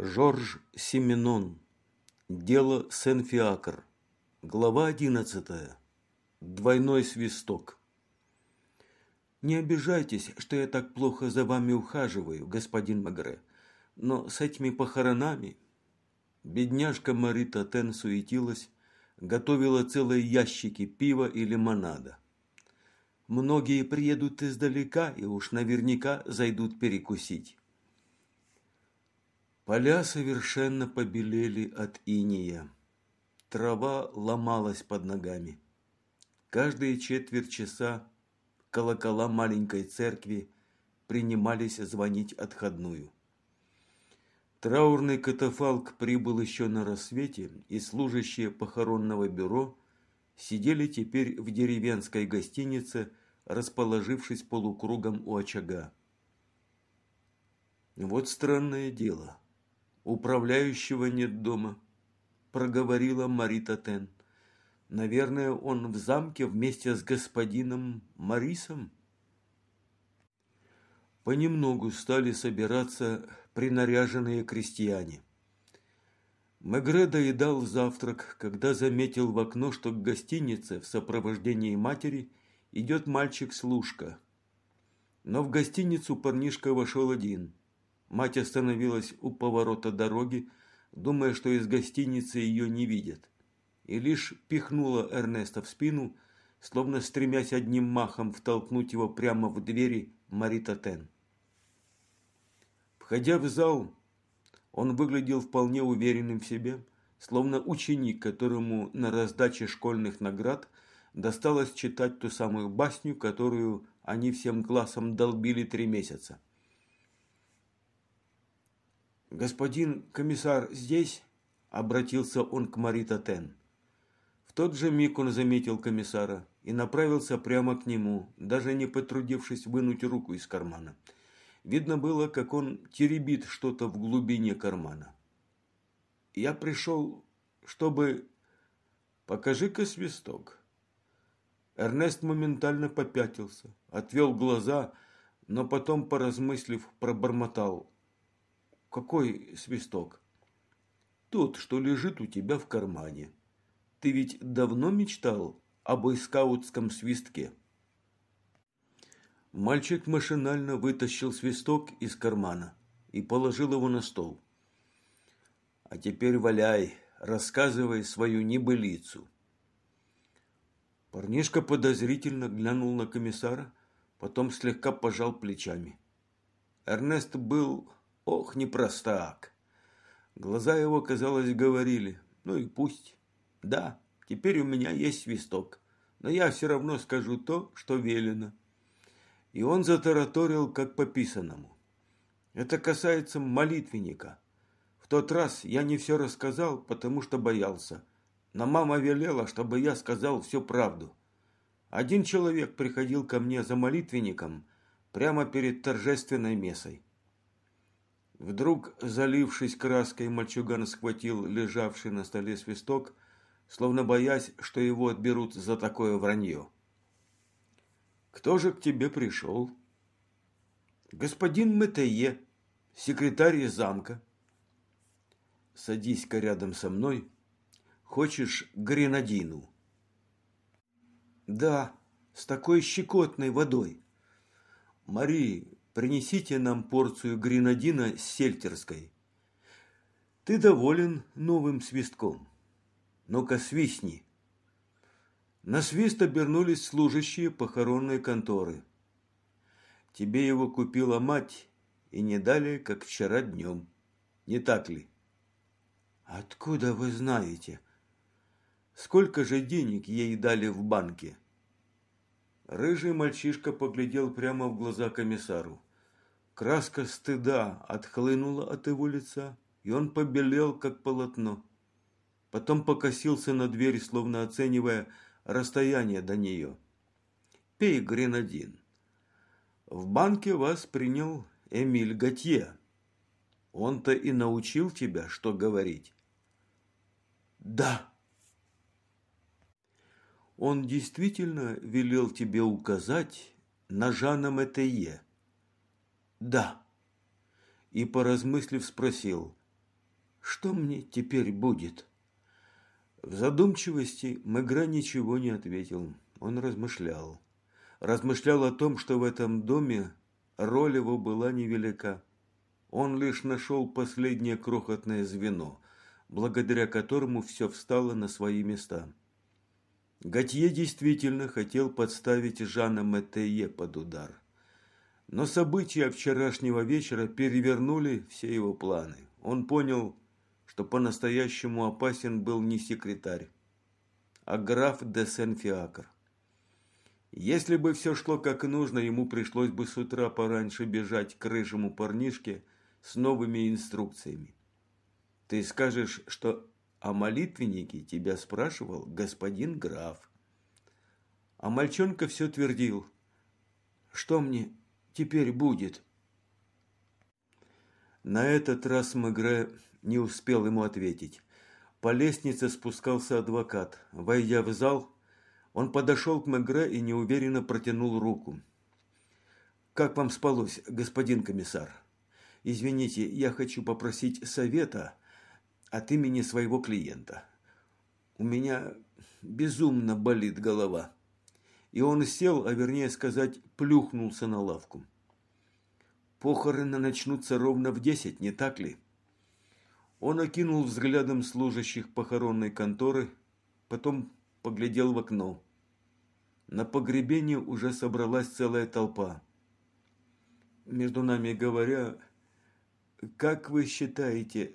Жорж Семенон. Дело Сен-Фиакр. Глава одиннадцатая. Двойной свисток. Не обижайтесь, что я так плохо за вами ухаживаю, господин Магре, но с этими похоронами... Бедняжка Марита Тен суетилась, готовила целые ящики пива и лимонада. Многие приедут издалека и уж наверняка зайдут перекусить. Поля совершенно побелели от иния. Трава ломалась под ногами. Каждые четверть часа колокола маленькой церкви принимались звонить отходную. Траурный катафалк прибыл еще на рассвете, и служащие похоронного бюро сидели теперь в деревенской гостинице, расположившись полукругом у очага. Вот странное дело. Управляющего нет дома, проговорила Марита Тен. Наверное, он в замке вместе с господином Марисом. Понемногу стали собираться принаряженные крестьяне. Мегре доедал завтрак, когда заметил в окно, что к гостинице в сопровождении матери идет мальчик-служка. Но в гостиницу парнишка вошел один. Мать остановилась у поворота дороги, думая, что из гостиницы ее не видят, и лишь пихнула Эрнеста в спину, словно стремясь одним махом втолкнуть его прямо в двери Марита Тен. Входя в зал, он выглядел вполне уверенным в себе, словно ученик, которому на раздаче школьных наград досталось читать ту самую басню, которую они всем классом долбили три месяца. «Господин комиссар здесь?» – обратился он к Марита Тен. В тот же миг он заметил комиссара и направился прямо к нему, даже не потрудившись вынуть руку из кармана. Видно было, как он теребит что-то в глубине кармана. «Я пришел, чтобы...» «Покажи-ка свисток». Эрнест моментально попятился, отвел глаза, но потом, поразмыслив, пробормотал – какой свисток? Тот, что лежит у тебя в кармане. Ты ведь давно мечтал об бойскаутском свистке? Мальчик машинально вытащил свисток из кармана и положил его на стол. А теперь валяй, рассказывай свою небылицу. Парнишка подозрительно глянул на комиссара, потом слегка пожал плечами. Эрнест был Ох, не простак. Глаза его, казалось, говорили, ну и пусть. Да, теперь у меня есть свисток, но я все равно скажу то, что велено. И он затараторил, как по писанному. Это касается молитвенника. В тот раз я не все рассказал, потому что боялся. Но мама велела, чтобы я сказал всю правду. Один человек приходил ко мне за молитвенником прямо перед торжественной мессой. Вдруг, залившись краской, мальчуган схватил лежавший на столе свисток, словно боясь, что его отберут за такое вранье. «Кто же к тебе пришел?» «Господин Метее, секретарь замка». «Садись-ка рядом со мной. Хочешь гренадину?» «Да, с такой щекотной водой». «Мари, принесите нам порцию гренадина с сельтерской. Ты доволен новым свистком? Ну-ка свистни. На свист обернулись служащие похоронной конторы. Тебе его купила мать, и не далее, как вчера днем. Не так ли? Откуда вы знаете? Сколько же денег ей дали в банке? Рыжий мальчишка поглядел прямо в глаза комиссару. Краска стыда отхлынула от его лица, и он побелел, как полотно. Потом покосился на дверь, словно оценивая расстояние до нее. «Пей гренадин. В банке вас принял Эмиль Готье. Он-то и научил тебя, что говорить». «Да». «Он действительно велел тебе указать на Жана Метее?» «Да». И, поразмыслив, спросил, Что мне теперь будет? В задумчивости Мегре ничего не ответил. Он размышлял. Размышлял о том, что в этом доме роль его была невелика. Он лишь нашел последнее крохотное звено, благодаря которому все встало на свои места. Готье действительно хотел подставить Жана Метее под удар. Но события вчерашнего вечера перевернули все его планы. Он понял, что по-настоящему опасен был не секретарь, а граф де Сен-Фиакр. Если бы все шло как нужно, ему пришлось бы с утра пораньше бежать к рыжему парнишке с новыми инструкциями. Ты скажешь, что о молитвеннике тебя спрашивал господин граф. А мальчонка все твердил. Что мне теперь будет? На этот раз Мегре не успел ему ответить. По лестнице спускался адвокат. Войдя в зал, он подошел к Мегре и неуверенно протянул руку. «Как вам спалось, господин комиссар? Извините, я хочу попросить совета от имени своего клиента. У меня безумно болит голова». И он сел, а вернее сказать, плюхнулся на лавку. «Похороны начнутся ровно в десять, не так ли?» Он окинул взглядом служащих похоронной конторы, потом поглядел в окно. На погребении уже собралась целая толпа. Между нами говоря, как вы считаете,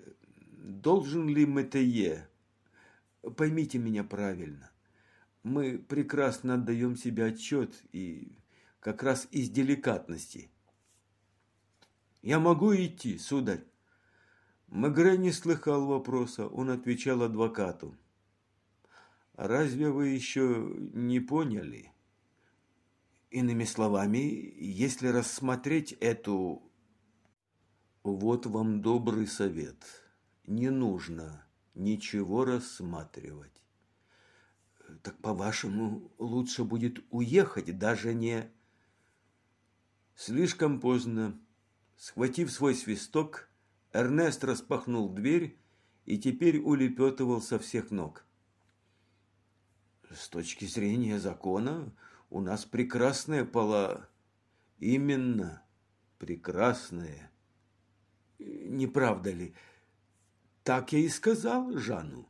должен ли Метее? Поймите меня правильно. Мы прекрасно отдаем себе отчет и как раз из деликатности. Я могу идти, сударь? Мегре не слыхал вопроса, он отвечал адвокату. «Разве вы еще не поняли?» Иными словами, если рассмотреть эту... Вот вам добрый совет. Не нужно ничего рассматривать. Так, по-вашему, лучше будет уехать, даже не... Слишком поздно. Схватив свой свисток, Эрнест распахнул дверь и теперь улепетывал со всех ног. С точки зрения закона, у нас прекрасная пола... Именно прекрасная. Не правда ли? Так я и сказал Жанну.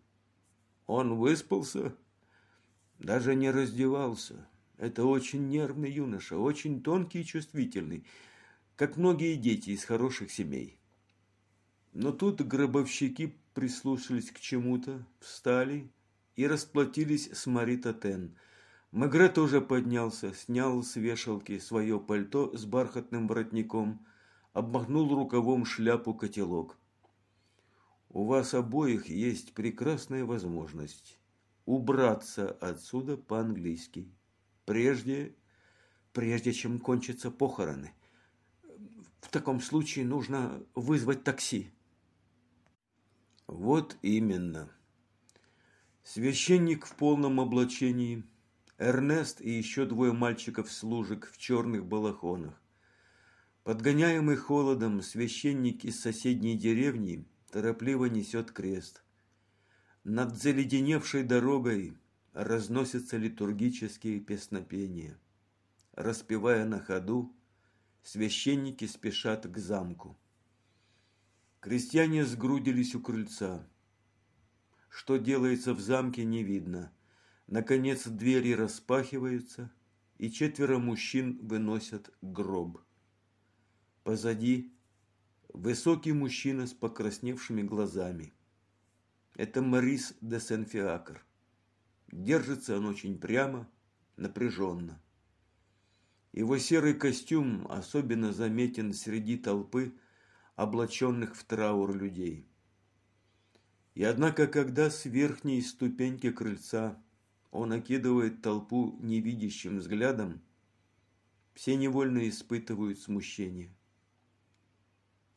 Он выспался, даже не раздевался. Это очень нервный юноша, очень тонкий и чувствительный, как многие дети из хороших семей. Но тут гробовщики прислушались к чему-то, встали и расплатились с Марита Тен. Мегре тоже поднялся, снял с вешалки свое пальто с бархатным воротником, обмахнул рукавом шляпу-котелок. У вас обоих есть прекрасная возможность убраться отсюда по-английски, прежде, прежде чем кончатся похороны. В таком случае нужно вызвать такси. Вот именно. Священник в полном облачении, Эрнест и еще двое мальчиков-служек в черных балахонах. Подгоняемый холодом, священник из соседней деревни торопливо несет крест. Над заледеневшей дорогой разносятся литургические песнопения. Распевая на ходу, священники спешат к замку. Крестьяне сгрудились у крыльца. Что делается в замке, не видно. Наконец двери распахиваются, и четверо мужчин выносят гроб. Позади высокий мужчина с покрасневшими глазами. Это Марис де Сен-Фиакр. Держится он очень прямо, напряженно. Его серый костюм особенно заметен среди толпы облаченных в траур людей. И однако, когда с верхней ступеньки крыльца он окидывает толпу невидящим взглядом, все невольно испытывают смущение.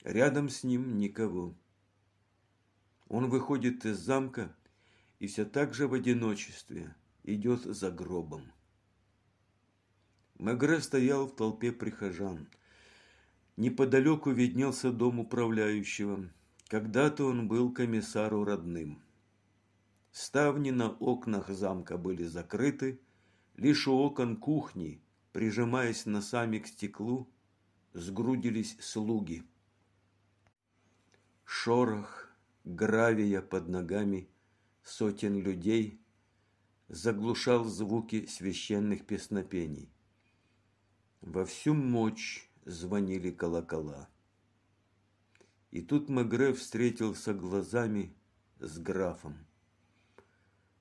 Рядом с ним никого. Он выходит из замка и все так же в одиночестве идет за гробом. Мегре стоял в толпе прихожан – Неподалеку виднелся дом управляющего. Когда-то он был комиссару родным. Ставни на окнах замка были закрыты, лишь у окон кухни, прижимаясь носами к стеклу, сгрудились слуги. Шорох гравия под ногами сотен людей заглушал звуки священных песнопений. Во всю мощь звонили колокола. И тут Мегре встретился глазами с графом.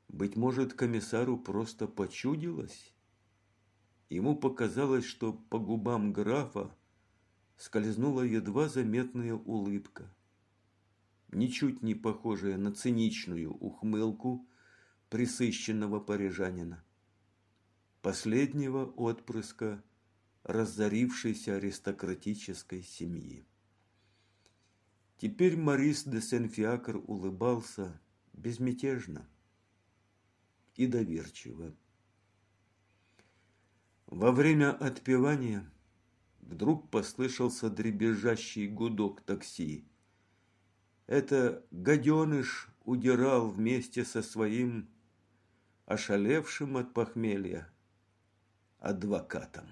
Быть может, комиссару просто почудилось? Ему показалось, что по губам графа скользнула едва заметная улыбка, ничуть не похожая на циничную ухмылку присыщенного парижанина, последнего отпрыска разорившейся аристократической семьи. Теперь Марис де Сен-Фиакр улыбался безмятежно и доверчиво. Во время отпевания вдруг послышался дребезжащий гудок такси. Это гаденыш удирал вместе со своим ошалевшим от похмелья адвокатом.